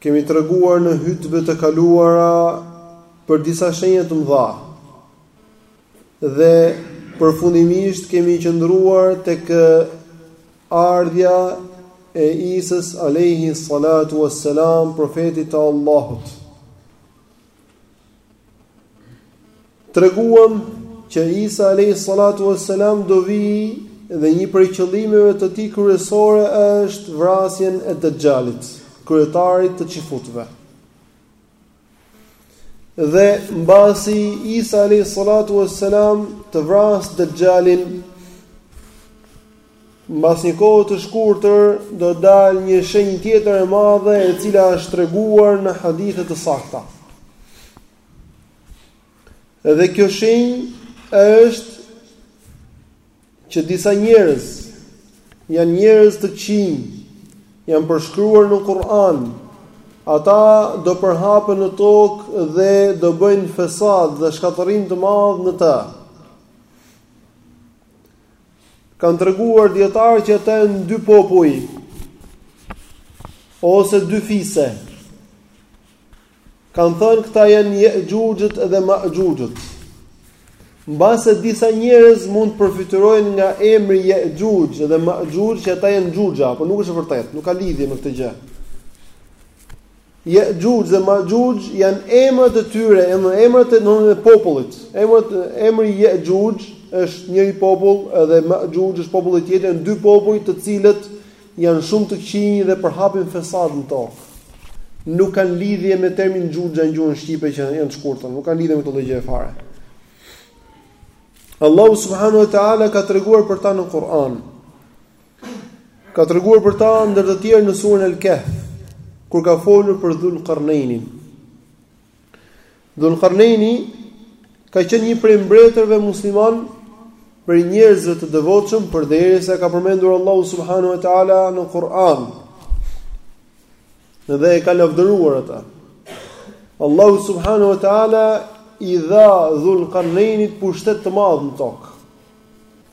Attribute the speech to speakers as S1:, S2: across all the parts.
S1: Kemi treguar në hutbe të kaluara për disa shenja të mëdha. Dhe përfundimisht kemi qëndruar tek ardhja e Isës alayhi salatu wassalam profetit të Allahut. Treguam që Isa alejhi salatu ue selam do vijë dhe një prej qëllimeve të tij kryesore është vrasjen e Dejjalit, kryetarit të çifutëve. Dhe mbasi Isa alejhi salatu ue selam të vrasë Dejjalin, Mbas një kohe të shkurtër do dalë një shenjë tjetër e madhe e cila është treguar në hadithe të sakta. Dhe kjo shenjë është që disa njerëz janë njerëz të këqinj, janë përshkruar në Kur'an. Ata do përhapen në tokë dhe do bëjnë fesad dhe shkatërrim të madh në të. Kanë treguar dijetarët që ata janë dy popuj ose dy fise. Kanë thënë këta janë Je'xhuxhët dhe Me'xhuxhët. Mbase disa njerëz mund të përfytyrojnë nga emri Je'xhuxh dhe Me'xhuxh që ata janë xhuxha, por nuk është e vërtetë, nuk ka lidhje me këtë gjë. Je'xhuxh dhe Me'xhuxh janë emrat e tyre, janë emrat e nënën e popullit. Emrat emri Je'xhuxh është njëri popull dhe Me'xhuxh është populli tjetër, janë dy popuj të cilët janë shumë të këqinj dhe përhapin fesad në tokë. Nuk kanë lidhje me termin xhuxha në gjuhën shqipe që janë të shkurtër, nuk kanë lidhje me këtë gjë fare. Allahu subhanahu wa taala ka treguar për ta në Kur'an. Ka treguar për ta ndër të tjerë në surën Al-Kahf, kur ka folur për Dhul Qarnainin. Dhul Qarnaini ka qenë një prej mbretërve muslimanë prej njerëzve të devotshëm përderisa e ka përmendur Allahu subhanahu wa taala në Kur'an. Dhe e ka lavdëruar ata. Allahu subhanahu wa taala i dha Dhul Qarnainit pushtet të madh në tokë.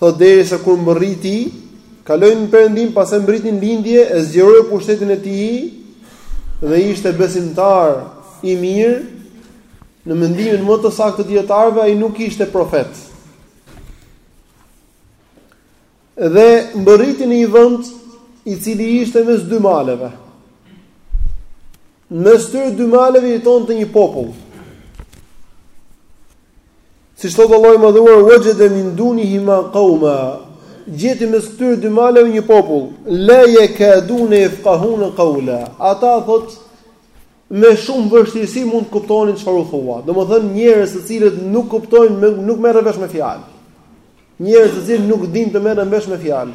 S1: Thotë derisa kur mbërriti, kaloi në Perëndim, pastaj mbriti në lindje, e zgjeroi pushtetin e tij dhe ishte besimtar i mirë, në mendimin më të saktë të dijetarëve ai nuk ishte profet. Dhe mbërriti në një vend i cili ishte mes dy maleve. Në mes tyre dy maleve jetonte një popull. Siç thotë Allahu i Madhëruar, Wajada min dunihima qauma, gjeti mes këtyre dy maleve një popull, la yakadune yefqahune qawla, ata thotë me shumë vështirësi mund të kuptonin çfarë u thuhej. Domethënë njerëz të cilët nuk kuptojnë, nuk merren vesh me fjalë. Njerëz të cilët nuk dinë të merren vesh me fjalë.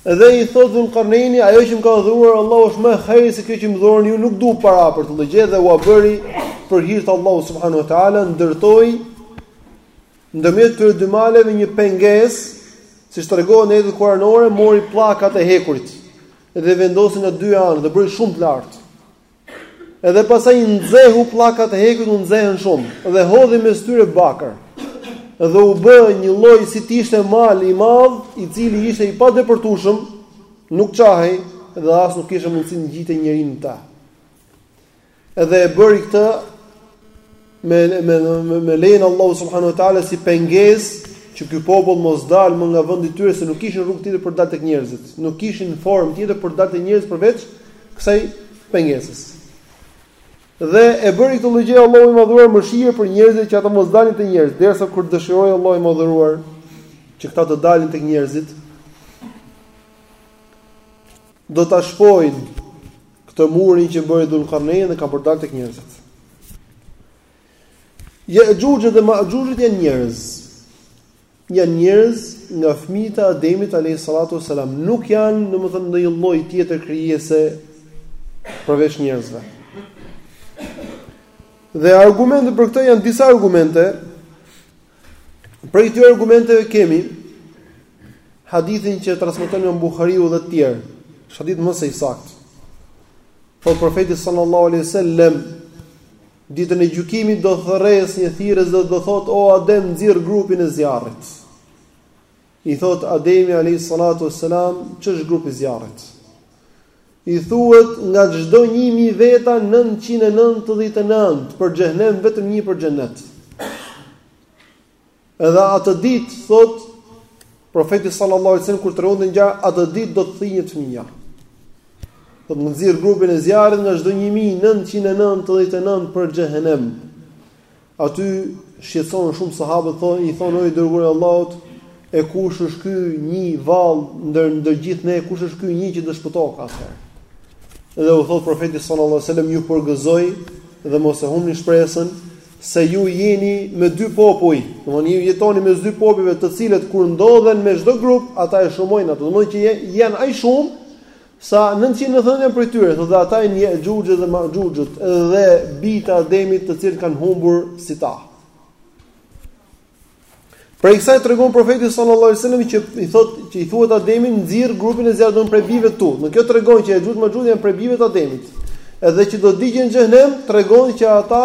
S1: Dhe i thotë Dhul Karnejni, ajo që më ka dhuruar Allahu është më e hajrit se kjo që më dhuroni ju, nuk dua para për të gjë dhe ua bëri për hir të Allahut subhanahu wa taala, ndërtoi ndërmjet këtyre dy maleve një pengesë, siç tregohet në ajetet kuranore, mori pllakat e hekurit dhe vendosi në dy anë dhe bëri shumë të lartë. Edhe pasaj i nxehu pllakat e hekurit u nxehën shumë dhe hodhi mes tyre bakër. Dhe u bë një lloj si të ishte mal i madh, i cili ishte i padepërtueshëm, nuk çahej dhe as nuk kishte mundësi të ngjitej njeriu në ta. Edhe e bëri këtë me me me lejen e Allahut subhanahu wa taala si pengesë që ky popull mos dalë më nga vendi i tyre se nuk kishin rrugë tjetër për dalë tek njerëzit. Nuk kishin formë tjetër për dalë tek njerëzit përveç kësaj pengesës. Dhe e bëri këtë llogore Allahu i madhëruar mëshirë për njerëzit që ata mos dalin te njerëzit, derisa kur dëshiron Allahu i madhëruar që këta të dalin tek njerëzit, do ta shpojnë Këtë murin që bëri Dhul-Qarnayn dhe kanë për dalë tek njerëzit. Jexhuxhët e Mexhuxhët janë njerëz. Janë njerëz nga fëmijët e Ademit alayhi salatu wasalam, nuk janë domethënë ndonjë lloj tjetër krijese përveç njerëzve. Dhe argumente për këtë janë disa argumente. Prej këtyre argumenteve kemi hadithin që transmeton Imam Buhariu dhe të tjerë. Është hadith më se i saktë. Thotë profeti sallallahu alaihi wasallam ditën e gjykimit do thërresë një thirrës dhe do thotë o Adem nxirr grupin e zjarrit. I thotë Ademi alejhi salatu ves selam, ç'është grupi i zjarrit? I thuhet nga çdo 1000 veta 999 për xhenem vetëm një për xhenet. Edhe atë ditë thot profeti sallallahu alejhi kur tregon këtë ngjarje atë ditë do të thinjet fëmija. Do të nxjerr grupin e zjarrit nga çdo 1000 999 për xhenem. Aty shqetësohen shumë sahabët, thonë i thonë o i dërguari i Allahut, e kush është ky një vallë ndër ndër gjithë ne, kush është ky një që do shpëtoka atëherë? Dhe u thot profeti sallallahu alajhi wasallam ju përgëzoj dhe mos e humni shpresën se ju jeni me dy popuj, domthonë ju jetoni mes dy popujve të cilët kur ndodhen me çdo grup, ata e shumojnë ato. Domthonë që janë aq shumë Sa nëntëqind e nëntëdhjetë e nëntë prej tyre, thotë edhe ata janë Jexhuxhët dhe Maxhuxhët dhe bijtë e Ademit, të cilët kanë humbur si ta. Prej kësaj tregon profeti sallallahu alajhi wasallam që i thotë që i thuhet Ademit nxirr grupin e zjarrit prej bijve tu. Kjo tregon që Jexhuxhët dhe Maxhuxhët janë prej bijve të Ademit. Edhe që do digjen në xhenem tregon që ata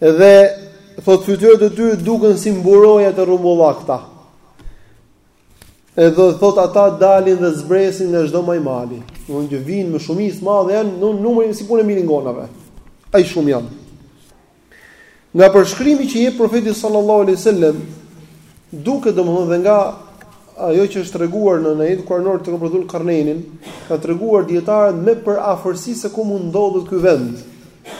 S1: Dhe thotë fytyrat e tyre duken si mburoja të rrumbullakëta. Edhe thotë ata dalin dhe zbresin nga çdo majë mali. Domethënë që vijnë me shumicë të madhe janë në numrin si puna e milingonave. Aq shumë janë. Nga përshkrimi që jep profeti sallallahu alaihi wasallam Duket domethënë dhe nga ajo që është treguar në ajetet kuranore për Dhul Karnenin, kanë treguar dietarët me përafërsi se ku mund ndodhet ky vend.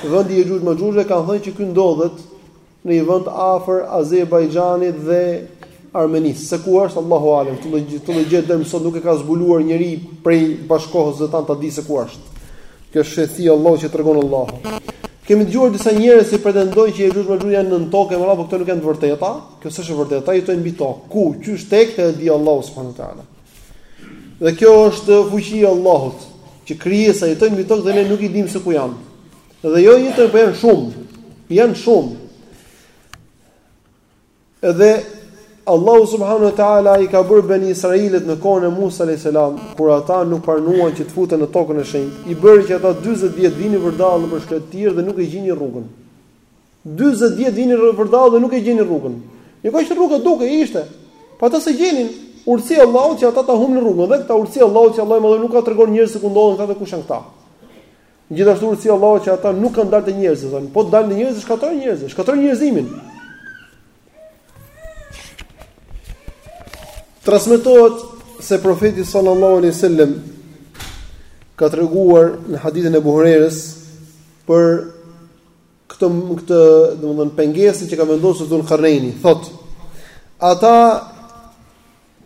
S1: Vendi i Jexhuxh Maxhuxhëve kanë thënë që ky ndodhet në një vend afër Azerbajxhanit dhe Armenisë. Se ku është Allahu alem, këtë lloj këtë lloj gjë deri më sot nuk e ka zbuluar njeri prej bashkëkohësve tanë ta di se ku është. Kjo është urtësi e Allahut që tregon Allahu. Kemi dëgjuar disa njerëz që pretendojnë që Jexhuxh Maxhuxhët janë nën tokë, me radhë, por këto nuk janë të vërteta. Kjo s'është e vërtetë. Ata jetojnë mbi tokë. Ku? Qysh tek e di Allahu subhanahu wa taala. Dhe kjo është fuqia e Allahut, që krijesa jetojnë mbi tokë dhe ne nuk i dimë se ku janë. Dhe jo jetojnë, po janë shumë. Janë shumë. Edhe Allahu subhanahu wa taala i ka bërë beni Israilit në kohën e Musa alayhis salam, kur ata nuk pranuan që të futen në tokën e shenjtë, i bëri që ata 40 vjet vinin vërdallë për shkretëtirë dhe nuk e gjenin rrugën. 40 vjet vinin rrugë vërdallë dhe nuk e gjenin rrugën. Ju ka qenë rruga duke ishte. Po ata s'e gjenin urtësi e Allahut që ata ta humbin rrugën dhe këta urtësi e Allahut që Allahu i madhëruar nuk ka treguar njerëzve se ku ndodhen këta dhe kush janë këta. Gjithashtu urtësi e Allahut që ata nuk kanë dalë te njerëzit, thonë, po dalin te njerëzit, shkatërrojnë njerëzit, shkatërrojnë njerëzimin. Transmetohet se profeti sallallahu alaihi wasallam ka treguar në hadithin e Buhariut për këtë këtë, domethënë pengesën që ka vendosur Dhul Qarneini, thotë: Ata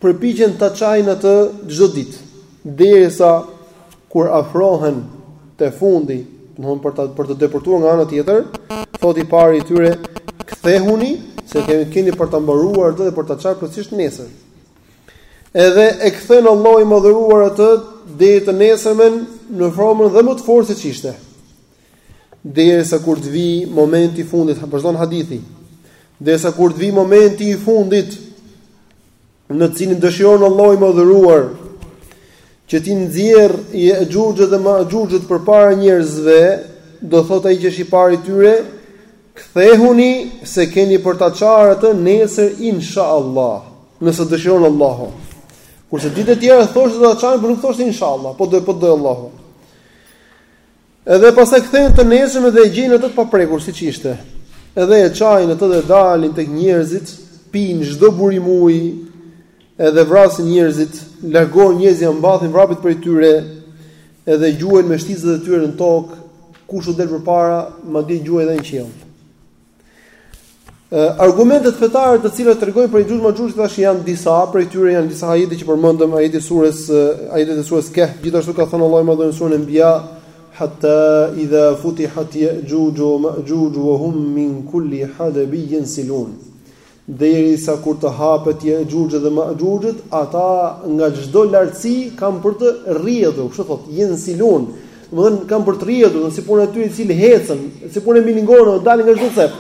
S1: përpiqen ta çajnë atë çdo ditë, derisa kur afrohen te fundi, domthon për ta për të depërtuar nga ana tjetër, thotë i pari i tyre, kthehuni se kemi keni për ta mbaruar atë dhe për ta çarë plotësisht nesër. Edhe e kthen Allahu i madhëruar atë deri të nesërmen në formën dhe më të fortë se ç'ishte. Derisa kur të vij momenti i fundit, vazhdon hadithi. Derisa kur të vij momenti i fundit, në të cilin dëshiron Allahu i madhëruar që t'i nxjerr Jexhuxhët dhe Maxhuxhët përpara njerëzve, do thotë ai që është i pari tyre, kthehuni se keni për ta çarë atë nesër inshallah, nëse dëshiron Allahu. Kurse ditët e tjera thoshte do ta çajmë, por nuk thoshte inshallah, po, po të do Allahu. Edhe pastaj kthehen të nesërmen dhe e gjejnë atë të paprekur siç ishte. Edhe e çajnë atë dhe dalin tek njerëzit, pijnë çdo burim uji, edhe vrasin njerëzit, largohen njerëzit dhe mbathin vrapit prej tyre, edhe gjuajnë me shtizat e tyre në tokë, kush u del përpara, madje gjuajnë edhe në qiell. Argumentet fetare të cilat tregojnë për Jexhuxh Maxhuxhët tash janë disa, prej tyre janë disa ajete që përmendëm, ajete surës, ajete të surës Kehf, gjithashtu ka thënë Allahu i madhëruar në suren Anbiya, hatta idha futihat Yajuj wa Majuj wa hum min kulli hadabin yansilun. Derisa kur të hapet Jexhuxhët dhe Maxhuxhët, ata nga çdo lartësi kanë për të rrjedhur, kështu thotë, yensilun. Domethënë kanë për të rrjedhur, si puna e atij i cili hecën, si puna e milingonave, dalin nga çdo cep.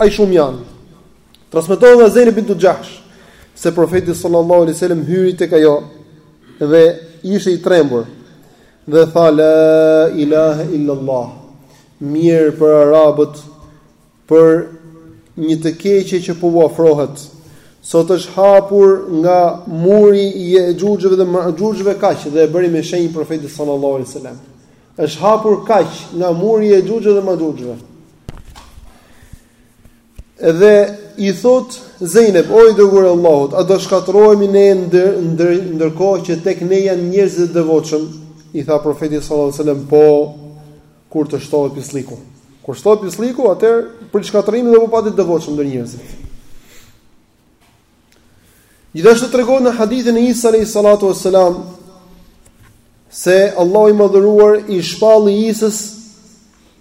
S1: Aq shumë janë. Transmetohet nga Zejneb bintu Xhahsh se profeti sallallahu alaihi wasallam hyri tek ajo dhe ishte i trembur dhe tha la ilaha illa allah mjerë për arabët për një të keqe që po u afrohet. Sot është hapur nga muri i Jexhuxhve dhe Maxhuxhve kaq dhe e bëri me shenjë profeti sallallahu alaihi wasallam. Është hapur kaq nga muri i Jexhuxhve dhe Maxhuxhve. Edhe i thotë Zejneb, o i dërguar i Allahut, a do shkatërrohemi ne ndërkohë që tek ne janë njerëz të devotshëm? I tha profeti sallallahu alaihi wasallam, po kur të shtohet pislliku. Kur shtohet pislliku, atëherë vjen shkatërrimi dhe po pati të devotshëm ndër njerëzit. Gjithashtu tregohet në hadithin e Isa alayhi salatu wassalam se Allahu i madhëruar i shpalli Isës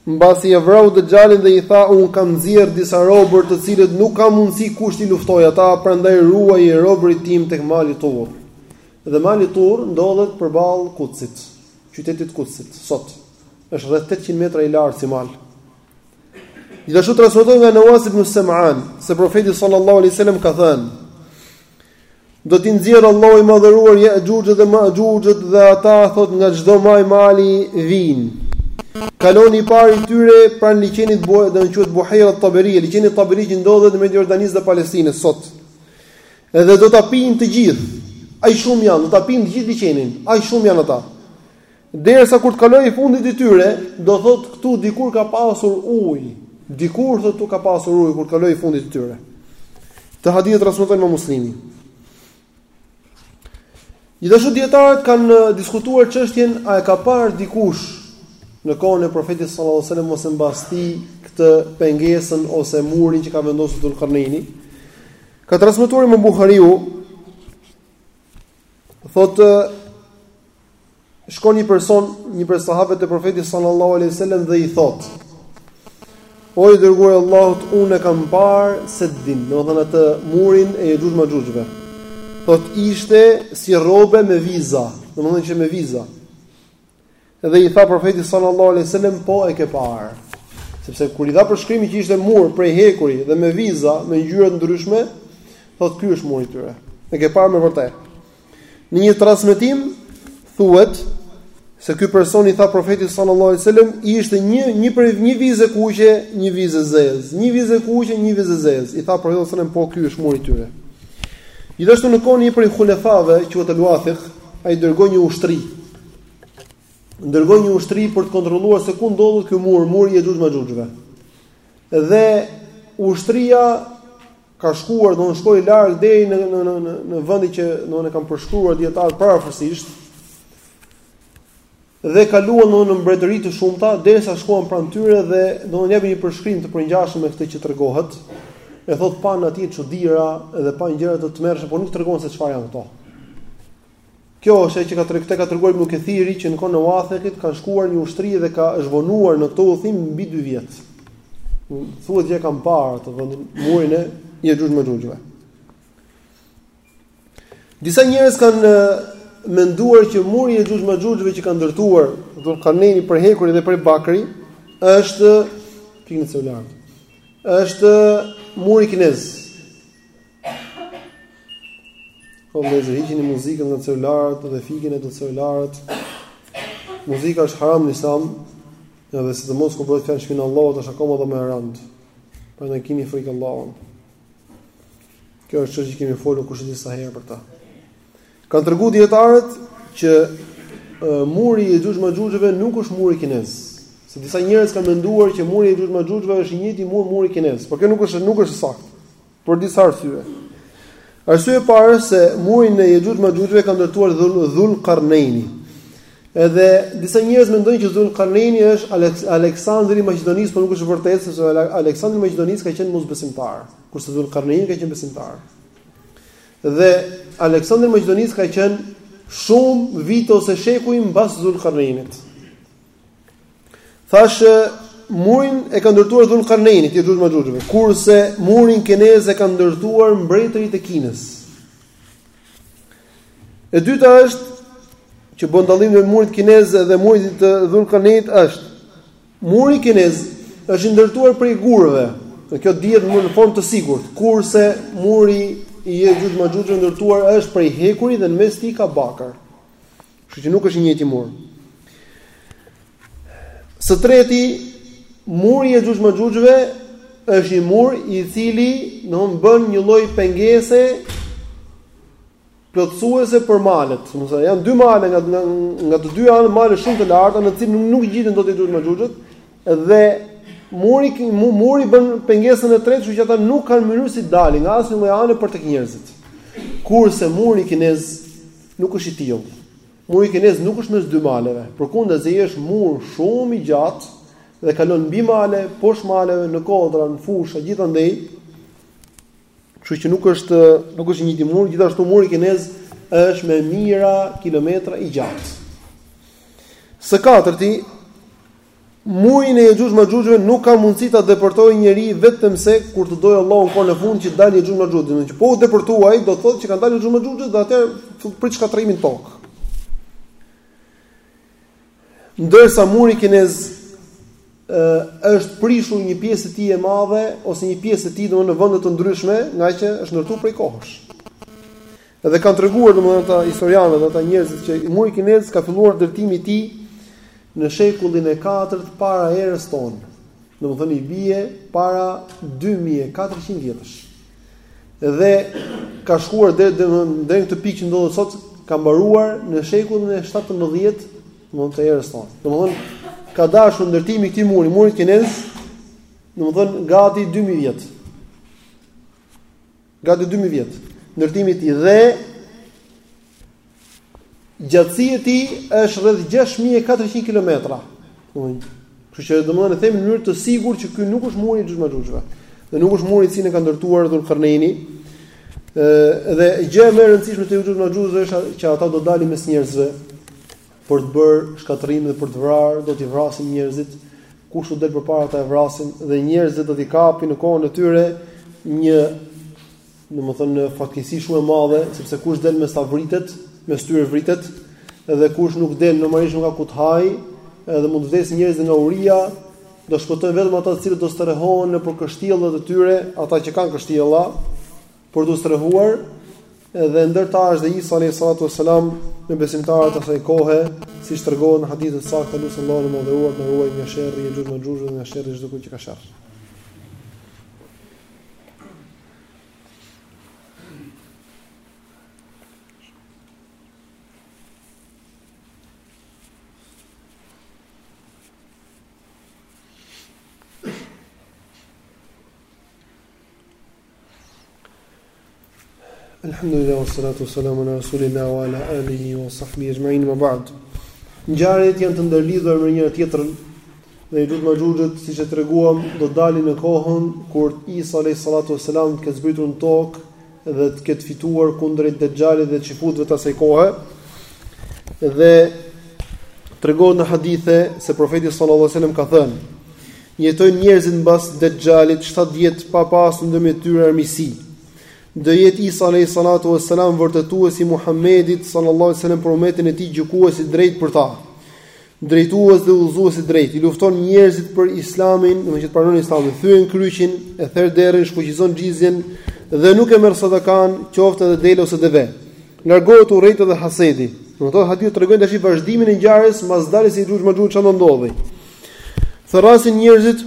S1: mbasi e vrau Dexhalin dhe i tha unë kam nxjerr disa robër të cilët nuk ka mundësi kush t'i luftojë ata prandaj ruaji robërit tim tek mali Tur. Dhe mali Tur ndodhet përballë Kudsit. qytetit të Kudsit, sot, është rreth 800 metra i lartë si mal. Gjithashtu transmetohet nga Nawas ibn Sam'an se profeti sallallahu alaihi wasallam ka thënë: Do t'i nxjerr Allahu i madhëruar Jexhuxhët dhe Maxhuxhët dhe ata thotë nga çdo majë mali vijnë. Kalon i parë i tyre pranë liqenit që quhet Buhejra Taberia, liqeni Taberi që ndodhet mes Jordanisë dhe Palestinës sot. Edhe do ta pijnë të gjithë, aq shumë janë, do ta pijnë të gjithë liqenin, aq shumë janë ata. Derisa kur të kalojë i fundit i tyre, do thotë këtu dikur ka pasur ujë, dikur thotë këtu ka pasur ujë kur të kalojë i fundit i tyre. Këtë hadith e transmeton Imam Muslimi. Gjithashtu dijetarët kanë diskutuar çështjen a e ka parë dikush në kohën e profetit sallallahu alajhi wasallam ose mbas tij këtë pengesën ose murin që ka vendosur Dhulkarneini. Ka transmetuar Imam Buhariu thotë shkon një person, një prej sahabëve të Profetit sallallahu alaihi wasallam dhe i thotë: O i dërguar i Allahut, unë e kam parë seddin, domethënë atë murin e Jexhuxh Maxhuxhve. Thotë ishte si rrobe me viza, domethënë që me viza. Dhe i tha profeti sallallahu alaihi wasallam po e ke parë. Sepse kur i dha përshkrimin që ishte mur prej hekuri dhe me viza, me ngjyra të ndryshme, thotë ky është muri i tyre. E ke parë me vërtet. Në një transmetim thuhet se ky person i tha profetit sallallahu alaihi wasallam ishte një një prej një vizë e kuqe, një vizë e zezë, një vizë e kuqe, një vizë e zezë. I tha profeti sallallahu alaihi wasallam po ky është muri i tyre. Gjithashtu në kohën e një prej hulefave, quhet Al-Wathiq, ai dërgoi një ushtri dërgoi një ushtri për të kontrolluar se ku ndodhet ky mur, muri i Jexhuxh Maxhuxhëve. Dhe ushtria ka shkuar, domethënë shkoi larg deri në në në në, në vendin që domethënë kanë përshkruar dijetarët parafërsisht. Dhe kaluan domethënë në mbretëri të shumta derisa shkuan pranë tyre dhe domethënë japin një përshkrim të përngjashëm me këtë që tregohet. E thotë panë atje çudira dhe panë gjëra të tmerrshme, por nuk tregon se çfarë janë këto. Kjo është ajo që ka treguar këtë ka treguar Ibn Kathiri që në kohën e Wathekit kanë shkuar një ushtri dhe ka është vonuar në këtë udhëtim mbi 2 vjet. Thuhet që e kanë parë atë vendin murin e Jexhuxh Maxhuxhve. Disa njerëz kanë menduar që muri i Jexhuxh Maxhuxhve që ka ndërtuar Dhulkarneini prej hekuri dhe prej bakri është fikni celularët. Është muri kinez. Po vëllezër hiqeni muzikën nga celularët dhe fikini celularët. Muzika është haram në islam, edhe sidomos kur bëhet fjalë në shpinë e Allahut është akoma dhe më e rëndë. Prandaj kini frikë Allahun. Kjo është që kemi folur kushedi sa herë për ta. Kanë tregu dijetarët që e, muri i Jexhuxh Maxhuxhëve nuk është muri kinez. Se disa njerëz kanë menduar që muri i Jexhuxh Maxhuxhëve është i njëjti mur muri kinez. Por kjo nuk është, nuk është saktë. Për disa arsye. Arsyeja e parë është se murin e Jexhuxh Maxhuxhve e ka ndërtuar Dhul Qarneini. Edhe disa njerëz mendojnë që Dhul Qarneini është Aleks Aleksandri i Maqedonisë, por nuk është e vërtetë sepse Aleksandri i Maqedonisë ka qenë mosbesimtar, kurse Dhul Qarneini ka qenë besimtar. Dhe Aleksandri i Maqedonisë ka qenë shumë vite ose shekuj mbas Dhul Qarneinit. Thashë murin e ka ndërtuar Dhul Qarnaini, të Jexhuxh Maxhuxhëve. Kurse murin kinez e kanë ndërtuar mbretërit e Kinës. E dyta është që bën dallim mes murit kinez dhe murit të Dhul Qarnainit është muri kinez është i ndërtuar prej gurëve. Kjo dihet në formë të sigurt, kurse muri i Jexhuxh Maxhuxhve i ndërtuar është prej hekuri dhe në mes tij ka bakër. Kështu që nuk është i njëjti mur. Së treti, muri i Jexhuxh Maxhuxhëve është një mur i cili domethënë bën një lloj pengese plotësuese për malet. Domethënë janë dy male nga nga, nga të dy anët male shumë të larta në të cilën nuk ngjiten dot Jexhuxh Maxhuxhët dhe muri muri bën pengesën e tretë, kështu që ata nuk kanë mënyrë si të dalin nga asnjë lloj ane për tek njerëzit. Kurse muri kinez Nuk është i tillë. Muri kinez nuk është mes dy maleve, përkundrazi ai është mur shumë i gjatë dhe kalon mbi male, poshtë maleve, në kodra, në fusha, gjithandej. Kështu që nuk është nuk është i njëjti mur, gjithashtu muri kinez është me mijëra kilometra i gjatë. Së katërti, Murin e Jexhuxh Maxhuxhëve nuk ka mundësi ta depërtojë njeri vetëmse kur të dojë Allahu në kohën e fundit që të dalin Jexhuxh Maxhuxhët, domethënë që po u depërtua ai do të thotë që kanë dalë Jexhuxh Maxhuxhët dhe atëherë prit shkatërrimin në tokë. Ndërsa muri kinez ë është prishur një pjesë e tij e madhe ose një pjesë e tij domethënë në vende të ndryshme, ngaqë është ndërtuar prej kohësh. Dhe kanë treguar domethënë ata historianët, ata njerëzit që muri kinez ka filluar ndërtimi i tij në shekullin e katërt para erës tonë. Domethënë i bie para 2400 vjetësh. Dhe ka shkuar deri deri në këtë pikë që ndodhet sot, ka mbaruar në shekullin e 17 domethënë të erës tonë. Domethënë ka dashur ndërtimi i këtij muri, murit kinez, domethënë gati 2000 vjet. Gati dy mijë vjet ndërtimi i tij dhe gjatësia e tij është rreth 6400 kilometra. Domethënë, kështu që domethënë e them në mënyrë të sigurt që ky nuk është muri i Jexhuxh Maxhuxhve. Dhe nuk është muri të cilin e ka ndërtuar Dhulkarneini. Ëh dhe gjëja më e rëndësishme te Jexhuxh Maxhuxhët është që ata do dalin mes njerëzve. për të bërë shkatërrim dhe për të vrarë, do t'i vrasin njerëzit, kush u del përpara ata e vrasin dhe njerëzit do t'i kapi në kohën e tyre një domethënë fatkeqësi shumë e madhe, sepse kush del mes tyre vritet, mes tyre vritet, edhe kush nuk del normalisht nuk ka ku të hajë, edhe mund të vdesin njerëzit nga uria, do shpëtojnë vetëm ata të cilët do strehohen nëpër kështjellat e tyre, ata që kanë kështjella, për t'u strehuar dhe ndër ta është dhe Isa alayhi salatu wasalam me besimtarët e asaj kohe, siç tregon në hadithe të sakta lusim Allahun të na ruaj nga sherri i Jexhuxh Maxhuxhëve dhe nga sherri i çdo kujt që ka sherr. Elhamdullillah wa salatu wa salam ala rasulillah wa ala alihi wa sahbihi ecma'in amma ba'd. Ngjarjet janë të ndërlidhura me njëra tjetrën dhe Jexhuxh Maxhuxhët siç e treguam do të dalin në kohën kur Isa alayhi salatu wa salam të ketë zbritur në tokë dhe të ketë fituar kundër Dexhalit dhe çifutëve të asaj kohe. Dhe tregon në hadithe se profeti sallallahu alaihi wasallam ka thënë Jetojnë njerëzit mbas Dexhalit shtatë vjet pa pasur ndërmjet tyre armiqësi. Do jetë Isa alayhi salatu wassalam vërtetues i Muhamedit sallallahu alaihi wasallam për umetin e tij gjykues i drejtë për ta. Drejtues dhe udhëzues i drejtë, i lufton njerëzit për Islamin, do të thotë pranon Islamin, thyen kryqin, e ther derrin, shfuqizon xhizjen dhe nuk e merr sadakan, qoftë edhe dele ose deve. Largohet urrejtja dhe hasedi. Do të thotë hadithi tregon tash vazhdimin e ngjarjes mbas daljes së Jexhuxh Maxhuxh ça do ndodhi. Thërrasin njerëzit,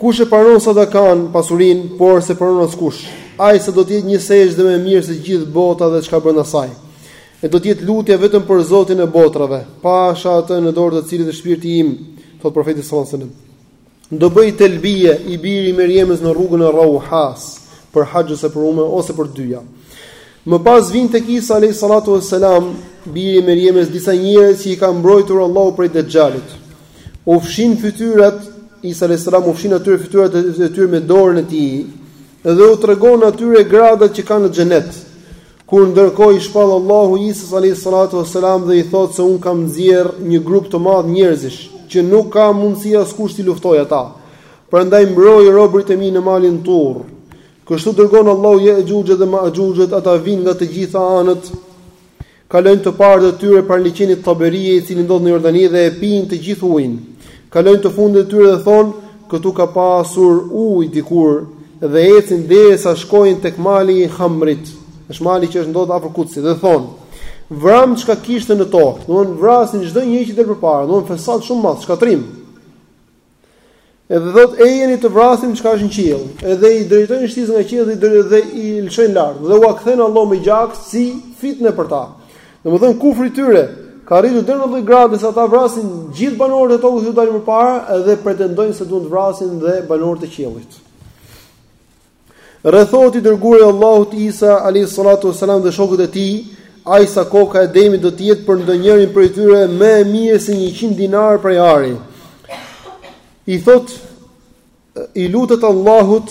S1: Kush e pranon sadakanë, pasurinë, por s'e pranon askush, aq sa do të jetë një sexhde më e mirë se gjithë bota dhe çka brenda saj. E do të jetë lutja vetëm për Zotin e botëve, pasha atë në dorë të cilit është shpirti im, thotë profeti sallallahu alajhi wasallam. Do bëj telbije biri i Merjemës në rrugën e Rauhas, për haxh ose për umre ose për dyja. Më pas vijnë tek Isa alayhi salatu wassalam, biri i Merjemes, disa njerëz që i ka mbrojtur Allahu prej Dexhalit. U fshin fytyrat, Isa alayhi salam u fshin atyre fytyrat e tyre me dorën e tij dhe u tregon atyre gradat që kanë në xhenet. Kur ndërkohë i shpall Allahu Isas alayhi salatu wassalam dhe i thotë se unë kam nxjerr një grup të madh njerëzish që nuk ka mundësi askush t'i luftojë ata. Prandaj mbroj robërit e mi në malin Tur. Kështu dërgon Allahu Ja'juxhet dhe Ma'juxhet, ata vijnë nga të gjitha anët, kalojnë të parët e tyre pranë liqenit Taberie, i cili ndodh në Jordani dhe e pinë të gjithë ujin. Kalojnë të fundit e tyre dhe thonë, këtu ka pasur ujë dikur dhe ecin derisa shkojnë tek mali i Hamrit. Është mali që është ndodh afër Kudsit dhe thonë, vramë çka kishte në tokë, domethënë vrasin çdo njeri që i del përpara, domethënë fesad shumë i madh, shkatërrim. Edhe thotë ejeni të vrasim çka është në qiell, edhe i drejtojnë shtizat nga qielli dhe dhe i lëshojnë lart dhe ua kthen Allahu me gjak si fitne për ta. Domethënë kufri i tyre ka arritur deri në atë lloj grade se ata vrasin gjithë banorët e tokës që u dalin përpara dhe pretendojnë se duan të vrasin dhe banorët e qiellit. Rrethohet i dërguari i Allahut Isa alayhis salatu was salam dhe shokët e tij, aq sa koka e demit do të jetë për ndonjërin prej tyre më e mirë se 100 dinarë prej ari. I thotë i lutet Allahut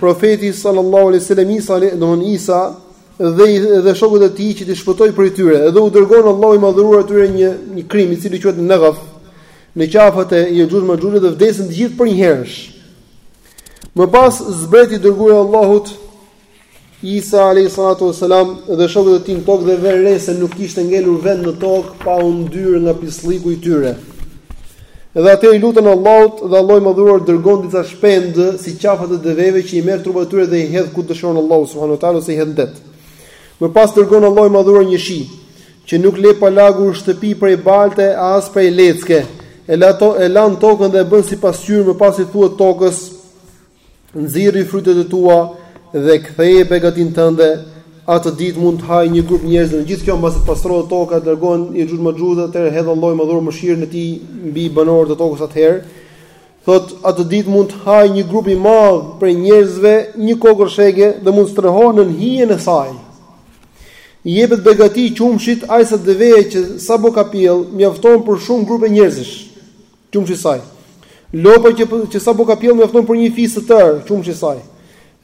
S1: profeti sallallahu alaihi wasallam Isa, domethënë Isa dhe dhe shokët e tij që t'i shpëtojë prej tyre. Edhe u dërgon Allahu i madhëruar atyre një një krim i cili quhet Naghaf në qafat e Ja'juxh Ma'juxh dhe vdesin të gjithë përnjëherësh. Më pas zbret i dërguari i Allahut Isa alayhi salatu wasalam dhe shokët e tij në tokë dhe vënë re se nuk kishte ngelur vend në tokë pa u ndyrë nga pislliku i tyre. Dhe atëherë i luten Allahut dhe Allahu i madhëruar dërgon disa shpendë si qafat e deveve që i merr trupat e tyre dhe i hedh ku dëshiron Allahu subhanahu wa taala ose i hedh në det. Më pas dërgon Allahu i madhëruar një shi. Që nuk le pa lagur shtëpi prej balte e as prej lecke, e la to, e lan tokën dhe e bën si pasqyrë, më pas i thuhet tokës, nxirri frytet e tua dhe ktheje begatinë tënde, atë ditë mund të hajë një grup njerëzve, gjithë kjo mbasi të pastrohet toka, nga Ja'juxh Ma'juxh, atëherë hedh Allahu i madhëruar mëshirën e tij mbi banorët e tokës atëherë. Thotë atë ditë mund të hajë një grup i madh prej njerëzve një kokërr shege dhe mund të strehohen nën hijen e saj. I jepet begati qumështit aq sa deveja që sapo ka pjellë mjafton për shumë grupe njerëzish, qumështi i saj. Lopa që që sapo ka pjellë mjafton për një fis të tërë, qumështi i saj.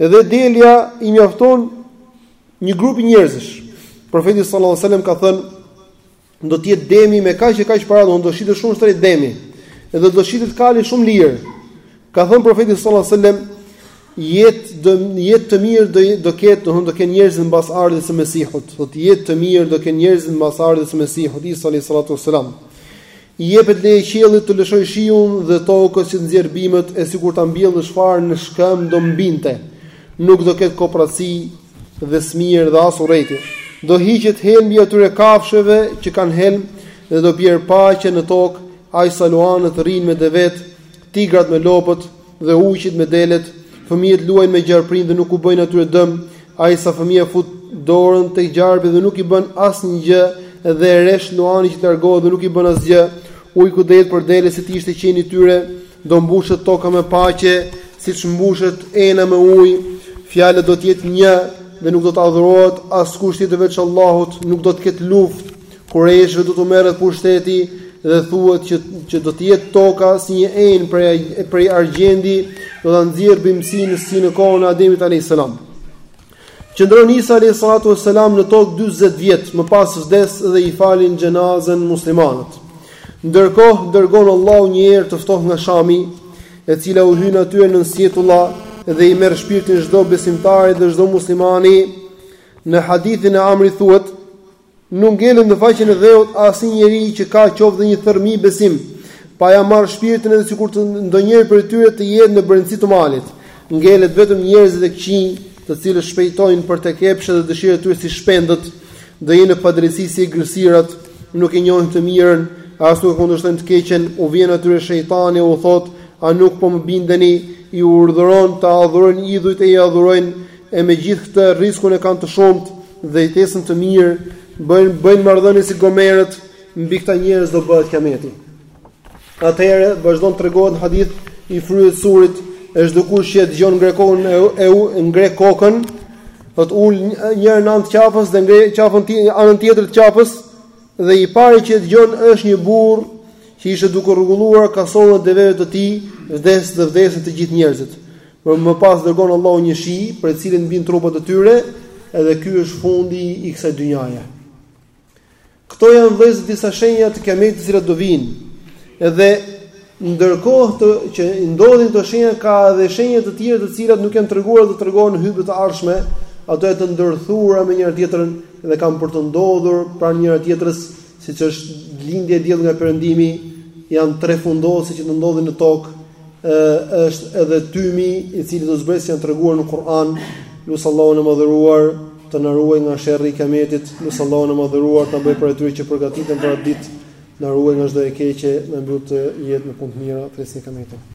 S1: Dhe delja i mjafton një grupi njerëzish. Profeti sallallahu alajhi wasallam ka thënë do të jetë demi me kaq e kaq para, do të shitet shumë shtrenjtë demi. Edhe do të shitet kali shumë lirë. Ka thënë profeti sallallahu alajhi wasallam, jetë, jetë të mirë do do ketë, do të kenë njerëzit mbas ardhjes së Mesihut. Do të jetë të mirë do kenë njerëzit mbas ardhjes së Mesihut, Isa alayhi salatu wasalam. I jepet leje qiellit të lëshojë shiun dhe tokës që të nxjerrë bimët e sikur ta mbjellësh farën në shkëmb do mbinte. Nuk do ketë kopraci, dhe smirë dhe as urrejtje. Do hiqet helmi atyre kafshëve që kanë helm dhe do bjerë paqe në tokë, aq sa luanët rrinë me devet, tigrat me lopët dhe ujqit me delet, fëmijët luajnë me gjarprinjtë dhe nuk u bëjnë atyre dëm, aq sa fëmija fut dorën tek gjarpi dhe nuk i bën asnjë gjë dhe resh luani që largohet dhe nuk i bën asgjë, ujku do jetë për delet si të ishte qeni i tyre, Do mbushet toka me paqe, siç mbushet ena me ujë, fjala do të jetë një dhe nuk do të adhurohet askush tjetër veç Allahut, nuk do të ketë luftë, Kurejshëve do t'u merret pushteti dhe thuhet që që do të jetë toka si një enë prej prej argjendi, do ta nxjerrë bimësinë si në kohën e Ademit alejhi selam. Qëndron Isa alejhi salatu ves selam në tokë dyzet vjet, më pas vdes dhe i falin xhenazën muslimanët. Ndërkohë dërgon Allahu një erë të ftohtë nga Shami, e cila u hyn atyre nën sjetulla dhe i merr shpirtin çdo besimtari dhe çdo muslimani. Në hadithin e Amrit thuhet, Nuk ngelet në faqen e dheut asnjë njeri që ka qoftë dhe një thërrmi besim, pa ia marrë shpirtin edhe sikur të ndonjëri prej tyre të jetë në brendësi të malit. Ngelet vetëm njerëzit e këqinj, të cilët shpejtojnë për tek epshet dhe dëshirat e tyre si shpendët, do jenë në padrejtësi si egërsirat, nuk e njohin të mirën, e as nuk e kundërshtojnë të keqen, u vjen atyre shejtani e u thotë, A nuk po më bindeni? I urdhëron të adhurojnë idhujt e i adhurojnë, e me gjithë këtë rriskun e kanë të shumtë. Dhe jetesën të mirë, bëjnë bëjnë marrëdhënie si gomerët, mbi këta njerëz do bëhet kiameti. Atëherë vazhdon tregohet në hadith i fryhet surit, çdokush që e dëgjon ngre kokën e, e, e ngre kokën, thot ul njërën anë të qafës dhe ngre qafën te anën tjetër të qafës dhe i pari që e dëgjon është një burrë që ishte duke rregulluar kasollën e deveve të tij, vdes dhe vdesin të gjithë njerëzit. Por më pas dërgon Allahu një shi, prej të cilit mbijnë trupat e tyre, edhe ky është fundi i kësaj dynjaje. Këto janë vëllezër disa shenja të kiametit të cilat do vijnë. Edhe ndërkohë të, që ndodhin këto shenja ka edhe shenja të tjera të cilat nuk janë treguar do tregohen në hytbe të ardhshme, ato janë të ndërthurura me njëra tjetrën dhe kanë për të ndodhur pranë njëra tjetrës, siç është lindja e diellit nga perëndimi, janë tre fundosje që do ndodhin në tokë është edhe tymi i cili do zbresë janë treguar në Kur'an, lus Allahun e madhëruar të na ruajë nga sherri i kametit, lus Allahun e madhëruar të na bëjë prej atyre që përgatiten për atë ditë, na ruajtë nga çdo e keqe, na mbylltë jetën në punë të mira, flesin kametin.